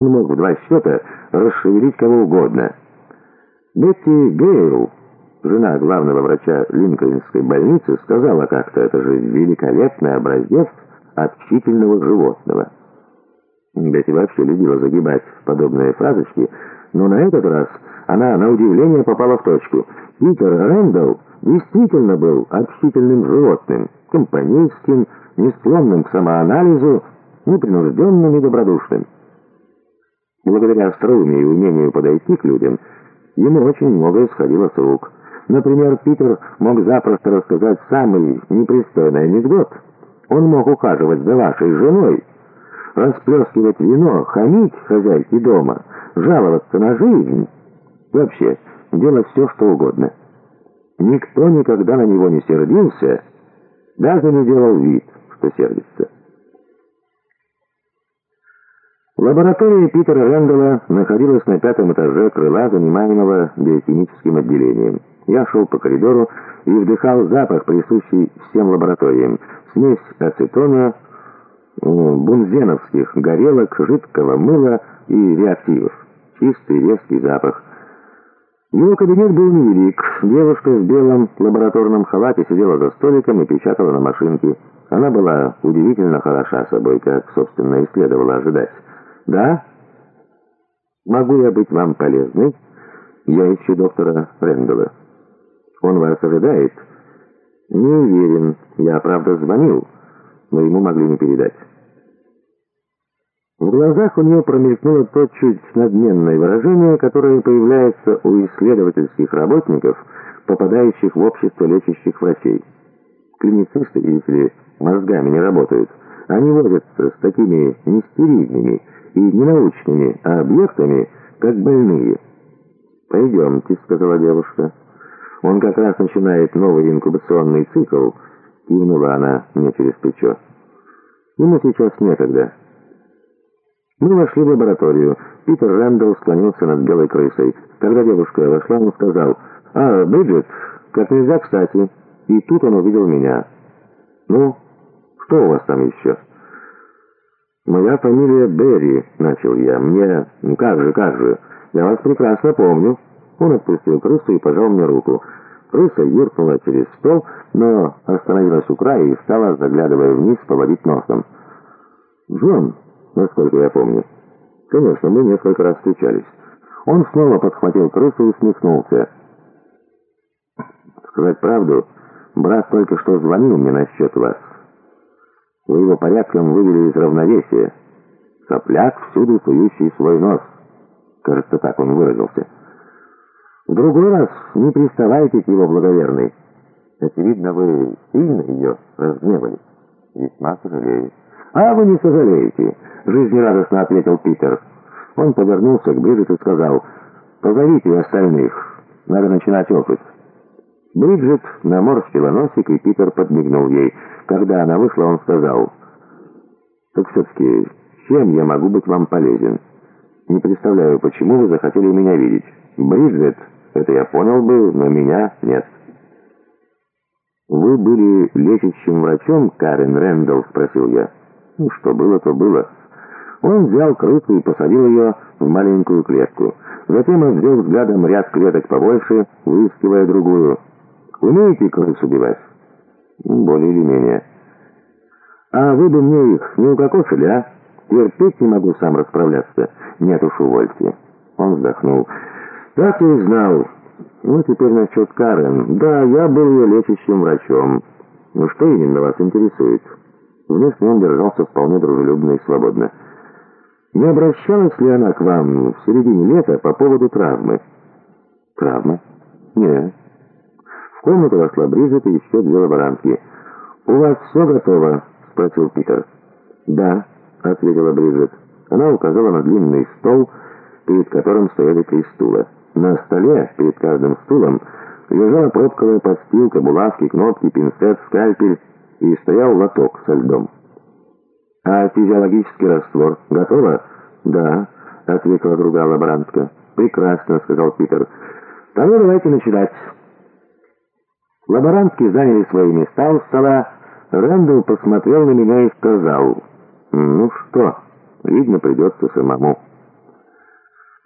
Он мог в два счета расшевелить кого угодно. Бетти Гейл, жена главного врача Линкольнской больницы, сказала как-то, это же великолепный образец общительного животного. Бетти вообще любила загибать подобные фразочки, но на этот раз она, на удивление, попала в точку. Питер Рэндалл действительно был общительным животным, компанейским, не склонным к самоанализу, непринужденным и добродушным. Благодаря остроумию и умению подойти к людям, ему очень многое сходило с рук. Например, Питер мог запросто рассказать самый непристойный анекдот. Он мог ухаживать за вашей женой, расплескивать вино, хамить хозяйке дома, жаловаться на жизнь. Вообще, делать все, что угодно. Никто никогда на него не сердился, даже не делал вид, что сердится. Лаборатория Питера Рэндалла находилась на пятом этаже крыла, занимаемого биохимическим отделением. Я шел по коридору и вдыхал запах, присущий всем лабораториям. Смесь ацетона, бунзеновских горелок, жидкого мыла и реактивов. Чистый, резкий запах. Его кабинет был невелик. Девушка в белом лабораторном халате сидела за столиком и печатала на машинке. Она была удивительно хороша собой, как, собственно, и следовало ожидать. «Да? Могу я быть вам полезной? Я ищу доктора Рэндалла. Он вас ожидает?» «Не уверен. Я, правда, звонил, но ему могли не передать». В глазах у нее промелькнуло то чуть надменное выражение, которое появляется у исследовательских работников, попадающих в общество лечащих врачей. Клиницисты, видите ли, мозгами не работают. Они возятся с такими нестерильными, и не научными, а объектами, как больные. «Пойдемте», — сказала девушка. «Он как раз начинает новый инкубационный цикл», — кивнула она мне через плечо. «Ему сейчас некогда». Мы вошли в лабораторию. Питер Рэндалл склонился над белой крысой. Когда девушка вошла, он сказал, «А, Бриджит, как нельзя кстати». И тут он увидел меня. «Ну, что у вас там еще?» «Моя фамилия Берри», — начал я. «Мне... Ну как же, как же. Я вас прекрасно помню». Он отпустил крысу и пожал мне руку. Крыса юркнула через стол, но остановилась у края и стала, заглядывая вниз, поводить носом. «Джон», насколько я помню. Конечно, мы несколько раз встречались. Он снова подхватил крысу и усмехнулся. «Сказать правду, брат только что звонил мне насчет вас». Вы его порядком вывели из равновесия. Сопляк, всюду сующий свой нос. Кажется, так он выразился. В другой раз не приставайте к его благоверной. Очевидно, вы сильно ее разгневали. Весьма сожалею. «А вы не сожалеете», — жизнерадостно ответил Питер. Он повернулся к Бриджит и сказал, «Позовите остальных, надо начинать опыт». Бриджит наморщила носик, и Питер подмигнул ей. Когда она вышла, он сказал, «Так все-таки, чем я могу быть вам полезен? Не представляю, почему вы захотели меня видеть. Бриджит, это я понял бы, но меня нет». «Вы были лечащим врачом, Карен Рэндалл?» — спросил я. «Ну, что было, то было». Он взял крысу и посадил ее в маленькую клетку. Затем он взял взглядом ряд клеток побольше, выискивая другую. Умеете крыс убивать? Более или менее. А вы бы мне их не укокошили, а? Терпеть не могу сам расправляться. Нет уж, увольте. Он вздохнул. Так я и знал. Ну, теперь насчет Карен. Да, я был ее лечащим врачом. Ну, что именно вас интересует? Внешне он держался вполне дружелюбно и свободно. Не обращалась ли она к вам в середине лета по поводу травмы? Травмы? Нет. В комнату вошла Бриджит и еще две лаборантки. «У вас все готово?» — спросил Питер. «Да», — ответила Бриджит. Она указала на длинный стол, перед которым стояли три стула. На столе, перед каждым стулом, лежала пробковая подстилка, булавки, кнопки, пинцет, скальпель и стоял лоток со льдом. «А физиологический раствор готово?» «Да», — ответила другая лаборантка. «Прекрасно», — сказал Питер. «Тогда давайте начинать». Лаборантки заняли свои места у стола. Рэндалл посмотрел на меня и сказал, «Ну что, видно, придется самому».